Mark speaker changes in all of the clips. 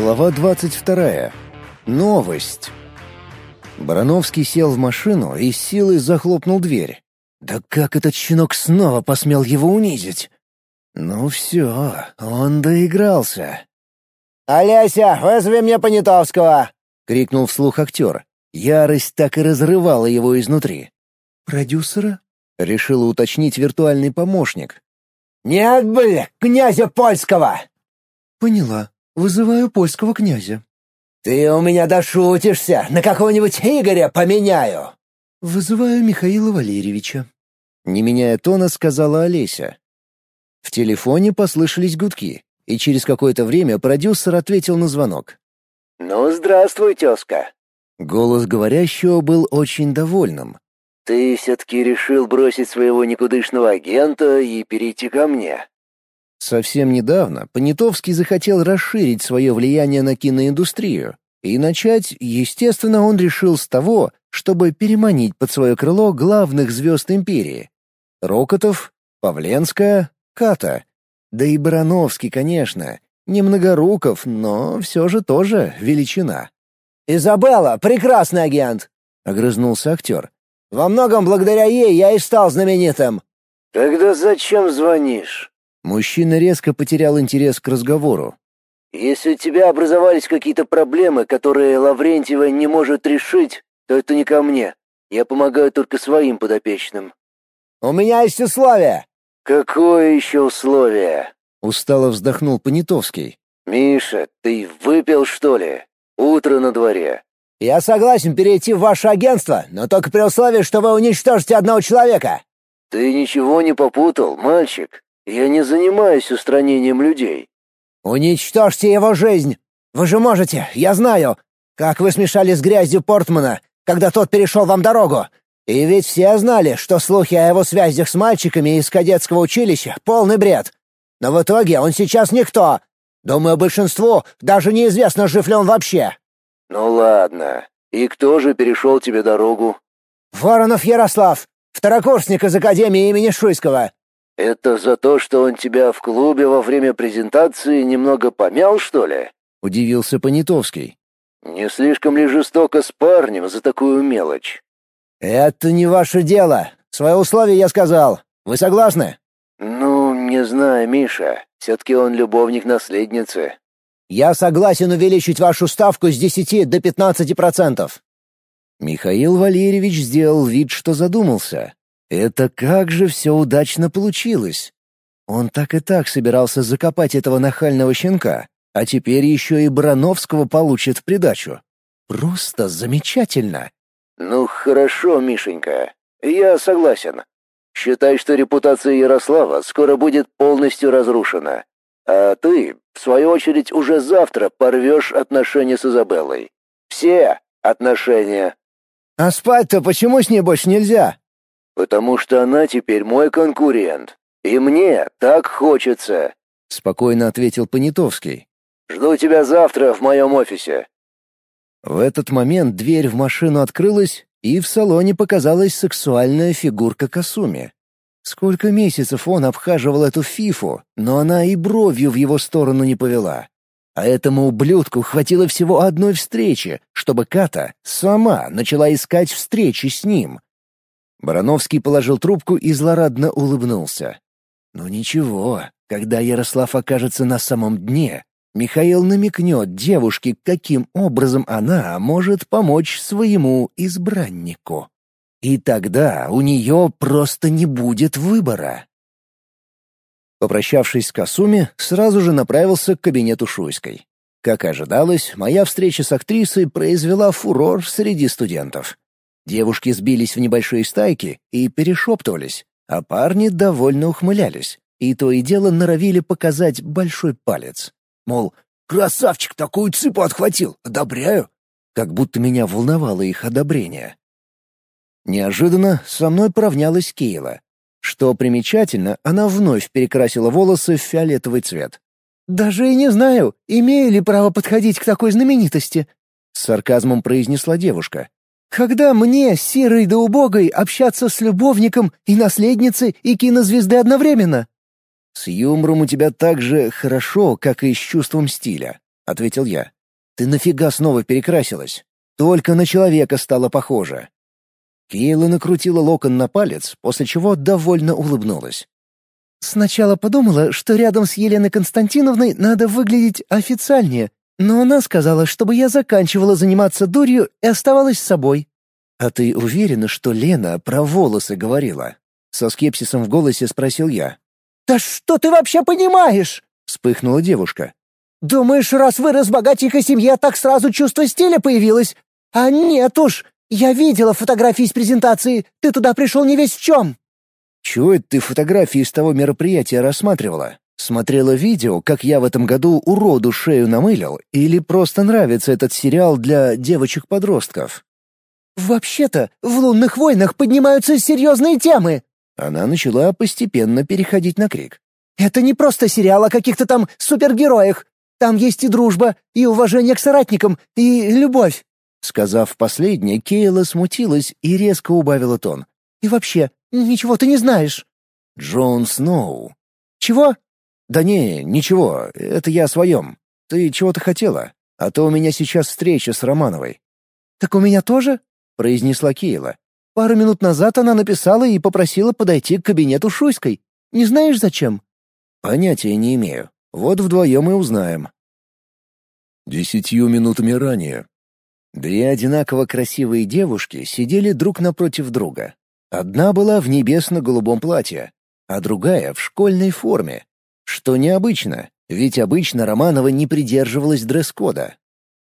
Speaker 1: Глава 22. Новость. Барановский сел в машину и с силой захлопнул дверь. Да как этот щенок снова посмел его унизить? Ну все, он доигрался.
Speaker 2: «Олеся, вызови мне Понятовского!»
Speaker 1: — крикнул вслух актер. Ярость так и разрывала его изнутри. «Продюсера?» — решил уточнить виртуальный помощник.
Speaker 2: «Нет, бля, князя польского!»
Speaker 1: «Поняла. Вызываю польского князя».
Speaker 2: «Ты у меня дошутишься, на какого-нибудь Игоря поменяю!»
Speaker 1: «Вызываю Михаила Валерьевича», — не меняя тона, сказала Олеся. В телефоне послышались гудки, и через какое-то время продюсер ответил на звонок.
Speaker 2: «Ну, здравствуй, тезка».
Speaker 1: Голос говорящего был очень довольным.
Speaker 2: «Ты все-таки решил бросить своего никудышного агента и перейти ко мне?»
Speaker 1: Совсем недавно Понятовский захотел расширить свое влияние на киноиндустрию, и начать, естественно, он решил с того, чтобы переманить под свое крыло главных звезд империи. Рокотов, Павленская, Ката. Да и Барановский, конечно. Немногоруков, но все же тоже величина.
Speaker 2: «Изабелла — прекрасный агент!» — огрызнулся актер. «Во многом благодаря ей я и стал знаменитым». «Тогда зачем звонишь?»
Speaker 1: Мужчина резко потерял интерес к разговору.
Speaker 2: «Если у тебя образовались какие-то проблемы, которые Лаврентьева не может решить, то это не ко мне. Я помогаю только своим подопечным». «У меня есть условие!» «Какое еще условие?» — устало вздохнул Понятовский. «Миша, ты выпил, что ли? Утро на дворе». «Я согласен перейти в ваше агентство, но только при условии, что вы уничтожите одного человека». «Ты ничего не попутал, мальчик. Я не занимаюсь устранением людей». «Уничтожьте его жизнь! Вы же можете, я знаю, как вы смешали с грязью Портмана, когда тот перешел вам дорогу. И ведь все знали, что слухи о его связях с мальчиками из кадетского училища — полный бред. Но в итоге он сейчас никто. Думаю, большинству даже неизвестно, жив ли он вообще». «Ну ладно. И кто же перешел тебе дорогу?» «Воронов Ярослав, второкурсник из Академии имени Шуйского. «Это за то, что он тебя в клубе во время презентации немного помял, что ли?» — удивился Понятовский. «Не слишком ли жестоко с парнем за такую мелочь?» «Это не ваше дело. Свои условия я сказал. Вы согласны?» «Ну, не знаю, Миша. Все-таки он любовник наследницы». «Я согласен увеличить вашу ставку с десяти до пятнадцати процентов».
Speaker 1: Михаил Валерьевич сделал вид, что задумался, это как же все удачно получилось! Он так и так собирался закопать этого нахального щенка, а теперь еще и Барановского получит в придачу. Просто замечательно!
Speaker 2: «Ну хорошо, Мишенька, я согласен. Считай, что репутация Ярослава скоро будет полностью разрушена. А ты, в свою очередь, уже завтра порвешь отношения с Изабеллой. Все отношения».
Speaker 1: «А спать-то почему с ней больше нельзя?»
Speaker 2: «Потому что она теперь мой конкурент. И мне так хочется», —
Speaker 1: спокойно ответил Понятовский.
Speaker 2: «Жду тебя завтра в моем офисе».
Speaker 1: В этот момент дверь в машину открылась, и в салоне показалась сексуальная фигурка Касуми. Сколько месяцев он обхаживал эту фифу, но она и бровью в его сторону не повела. А этому ублюдку хватило всего одной встречи, чтобы Ката сама начала искать встречи с ним. Барановский положил трубку и злорадно улыбнулся. «Ну ничего, когда Ярослав окажется на самом дне, Михаил намекнет девушке, каким образом она может помочь своему избраннику. И тогда у нее просто не будет выбора». Попрощавшись с Касуми, сразу же направился к кабинету Шуйской. Как ожидалось, моя встреча с актрисой произвела фурор среди студентов. Девушки сбились в небольшие стайки и перешептывались, а парни довольно ухмылялись, и то и дело норовили показать большой палец. Мол, «Красавчик, такую цыпу отхватил! Одобряю!» Как будто меня волновало их одобрение. Неожиданно со мной поравнялась Кейла. Что примечательно, она вновь перекрасила волосы в фиолетовый цвет. «Даже и не знаю, имею ли право подходить к такой знаменитости», — с сарказмом произнесла девушка. Когда мне, серой да убогой, общаться с любовником и наследницей и кинозвезды одновременно? С юмором у тебя так же хорошо, как и с чувством стиля. ответил я. «Ты нафига снова перекрасилась? Только на человека стало похоже». Кейла накрутила локон на палец, после чего довольно улыбнулась.
Speaker 3: «Сначала подумала, что рядом с Еленой Константиновной надо выглядеть официальнее, но она сказала, чтобы я заканчивала заниматься дурью и оставалась с собой».
Speaker 1: «А ты уверена, что Лена про волосы говорила?» Со скепсисом в голосе спросил я.
Speaker 3: «Да что ты вообще понимаешь?»
Speaker 1: — вспыхнула девушка.
Speaker 3: «Думаешь, раз вырос в богатенькой семье, так сразу чувство стиля появилось? А нет уж, я видела фотографии из презентации, ты туда пришел не весь в чем».
Speaker 1: «Чего это ты фотографии из того мероприятия рассматривала? Смотрела видео, как я в этом году уроду шею намылил, или просто нравится этот сериал для девочек-подростков?
Speaker 3: Вообще-то, в «Лунных войнах» поднимаются серьезные темы.
Speaker 1: Она начала постепенно переходить на крик.
Speaker 3: Это не просто сериал о каких-то там супергероях. Там есть и дружба, и уважение к соратникам, и любовь.
Speaker 1: Сказав последнее, Кейла смутилась и резко убавила тон.
Speaker 3: «И вообще, ничего ты не знаешь».
Speaker 1: «Джон Сноу».
Speaker 3: «Чего?»
Speaker 1: «Да не, ничего, это я о своем. Ты чего-то хотела? А то у меня сейчас встреча с Романовой».
Speaker 3: «Так у меня тоже?» — произнесла Кейла. «Пару минут назад она написала и попросила подойти к кабинету Шуйской. Не знаешь, зачем?»
Speaker 1: «Понятия не имею. Вот вдвоем и узнаем».
Speaker 4: Десятью минутами ранее.
Speaker 1: Две одинаково красивые девушки сидели друг напротив друга. Одна была в небесно-голубом платье, а другая — в школьной форме, что необычно, ведь обычно Романова не придерживалась дресс-кода.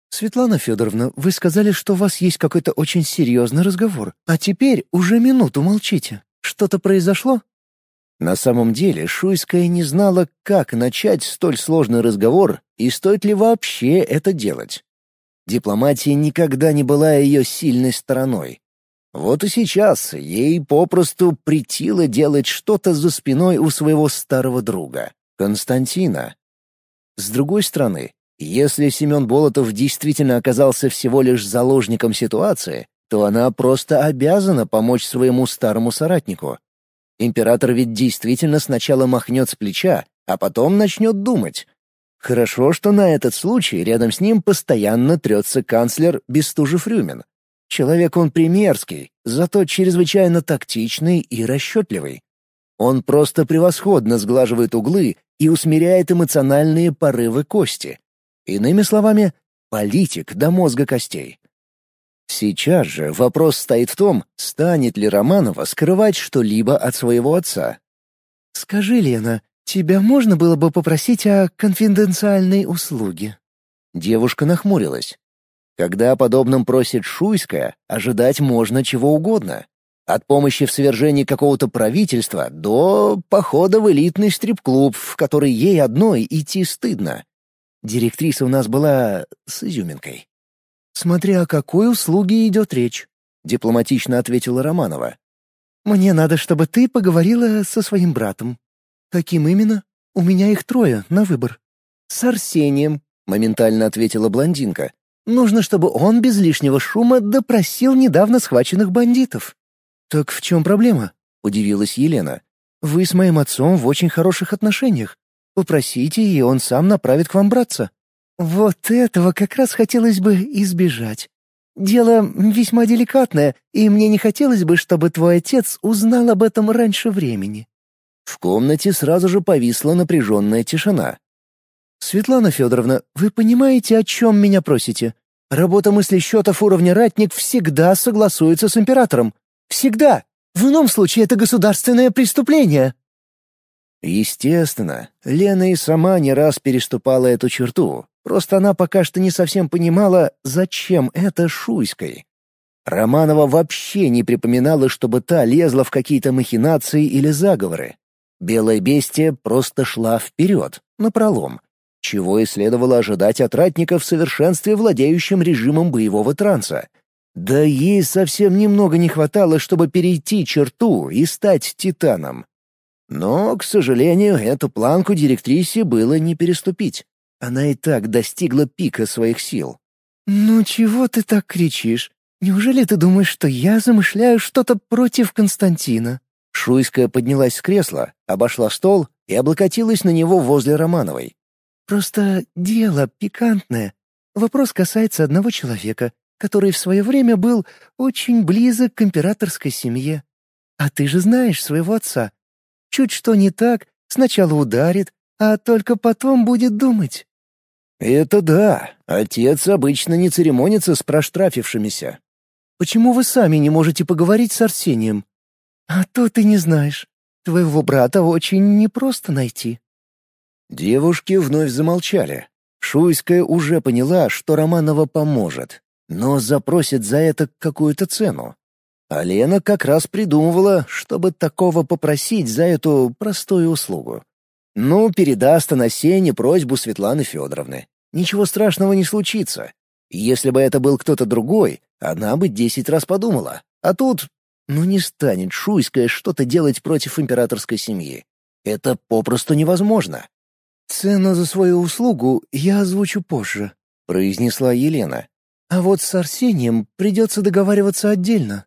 Speaker 3: «Светлана Федоровна, вы сказали, что у вас есть какой-то очень серьезный разговор, а теперь уже минуту молчите. Что-то произошло?»
Speaker 1: На самом деле Шуйская не знала, как начать столь сложный разговор и стоит ли вообще это делать. Дипломатия никогда не была ее сильной стороной. Вот и сейчас ей попросту притило делать что-то за спиной у своего старого друга. Константина. С другой стороны, если Семен Болотов действительно оказался всего лишь заложником ситуации, то она просто обязана помочь своему старому соратнику. Император ведь действительно сначала махнет с плеча, а потом начнет думать. Хорошо, что на этот случай рядом с ним постоянно трется канцлер Бестужев-Рюмин. Человек он примерский, зато чрезвычайно тактичный и расчетливый. Он просто превосходно сглаживает углы и усмиряет эмоциональные порывы кости. Иными словами, политик до мозга костей. Сейчас же вопрос стоит в том, станет ли Романова скрывать что-либо от своего отца.
Speaker 3: «Скажи, Лена, тебя можно было бы попросить о конфиденциальной услуге?»
Speaker 1: Девушка нахмурилась. Когда о подобном просит Шуйская, ожидать можно чего угодно. От помощи в свержении какого-то правительства до похода в элитный стрип-клуб, в который ей одной идти стыдно. Директриса у нас была с изюминкой.
Speaker 3: «Смотря о какой услуге идет речь», — дипломатично ответила Романова. «Мне надо, чтобы ты поговорила со своим братом». «Каким именно? У меня их трое, на выбор».
Speaker 1: «С Арсением», — моментально ответила блондинка.
Speaker 3: «Нужно, чтобы он без лишнего шума допросил недавно схваченных бандитов».
Speaker 1: «Так в чем проблема?» — удивилась Елена. «Вы с моим отцом в очень хороших отношениях. Попросите, и он сам направит к вам братца».
Speaker 3: «Вот этого как раз хотелось бы избежать. Дело весьма деликатное, и мне не хотелось бы, чтобы твой отец узнал об этом раньше времени».
Speaker 1: В комнате сразу же повисла напряженная тишина.
Speaker 3: «Светлана Федоровна, вы понимаете, о чем меня просите? Работа мысли счетов уровня ратник всегда согласуется с императором. Всегда. В ином случае это государственное преступление».
Speaker 1: Естественно, Лена и сама не раз переступала эту черту, просто она пока что не совсем понимала, зачем это Шуйской. Романова вообще не припоминала, чтобы та лезла в какие-то махинации или заговоры. Белое бестие просто шла вперед, напролом, чего и следовало ожидать от ратника в совершенстве владеющим режимом боевого транса — да ей совсем немного не хватало, чтобы перейти черту и стать титаном. Но, к сожалению, эту планку директрисе было не переступить. Она и так достигла пика своих сил.
Speaker 3: «Ну чего ты так кричишь? Неужели ты думаешь, что я замышляю что-то против Константина?»
Speaker 1: Шуйская поднялась с кресла, обошла стол и облокотилась на него возле Романовой.
Speaker 3: Просто дело пикантное. Вопрос касается одного человека, который в свое время был очень близок к императорской семье. А ты же знаешь своего отца. Чуть что не так, сначала ударит, а только потом будет думать.
Speaker 1: Это да. Отец обычно не церемонится с проштрафившимися.
Speaker 3: Почему вы сами не можете поговорить с Арсением? А то ты не знаешь. Твоего брата очень непросто найти.
Speaker 1: Девушки вновь замолчали. Шуйская уже поняла, что Романова поможет, но запросит за это какую-то цену. А Лена как раз придумывала, чтобы такого попросить за эту простую услугу. Ну, передаст она Сене просьбу Светланы Федоровны. Ничего страшного не случится. Если бы это был кто-то другой, она бы десять раз подумала. А тут но не станет Шуйская что-то делать против императорской семьи. Это попросту невозможно.
Speaker 3: «Цену за свою услугу я озвучу позже», — произнесла Елена. «А вот с Арсением придется договариваться отдельно».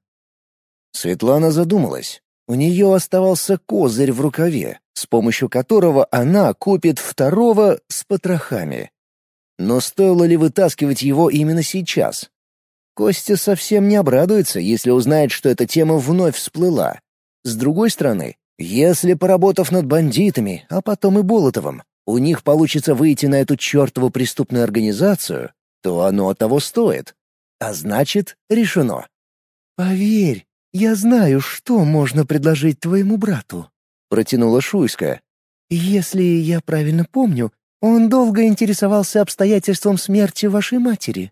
Speaker 1: Светлана задумалась. У нее оставался козырь в рукаве, с помощью которого она купит второго с потрохами. Но стоило ли вытаскивать его именно сейчас? Костя совсем не обрадуется, если узнает, что эта тема вновь всплыла. С другой стороны, если, поработав над бандитами, а потом и Болотовым, у них получится выйти на эту чертову преступную организацию, то оно того стоит. А значит, решено.
Speaker 3: «Поверь, я знаю, что можно предложить твоему брату», — протянула Шуйская. «Если я правильно помню, он долго интересовался обстоятельством смерти вашей матери.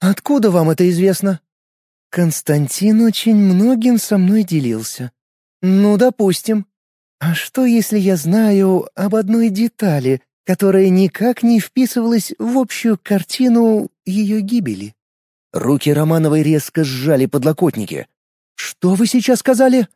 Speaker 3: Откуда вам это известно? Константин очень многим со мной делился. Ну, допустим. А что, если я знаю об одной детали, которая никак не вписывалась в общую картину ее гибели?
Speaker 1: Руки Романовой резко сжали подлокотники.
Speaker 3: «Что вы сейчас сказали?»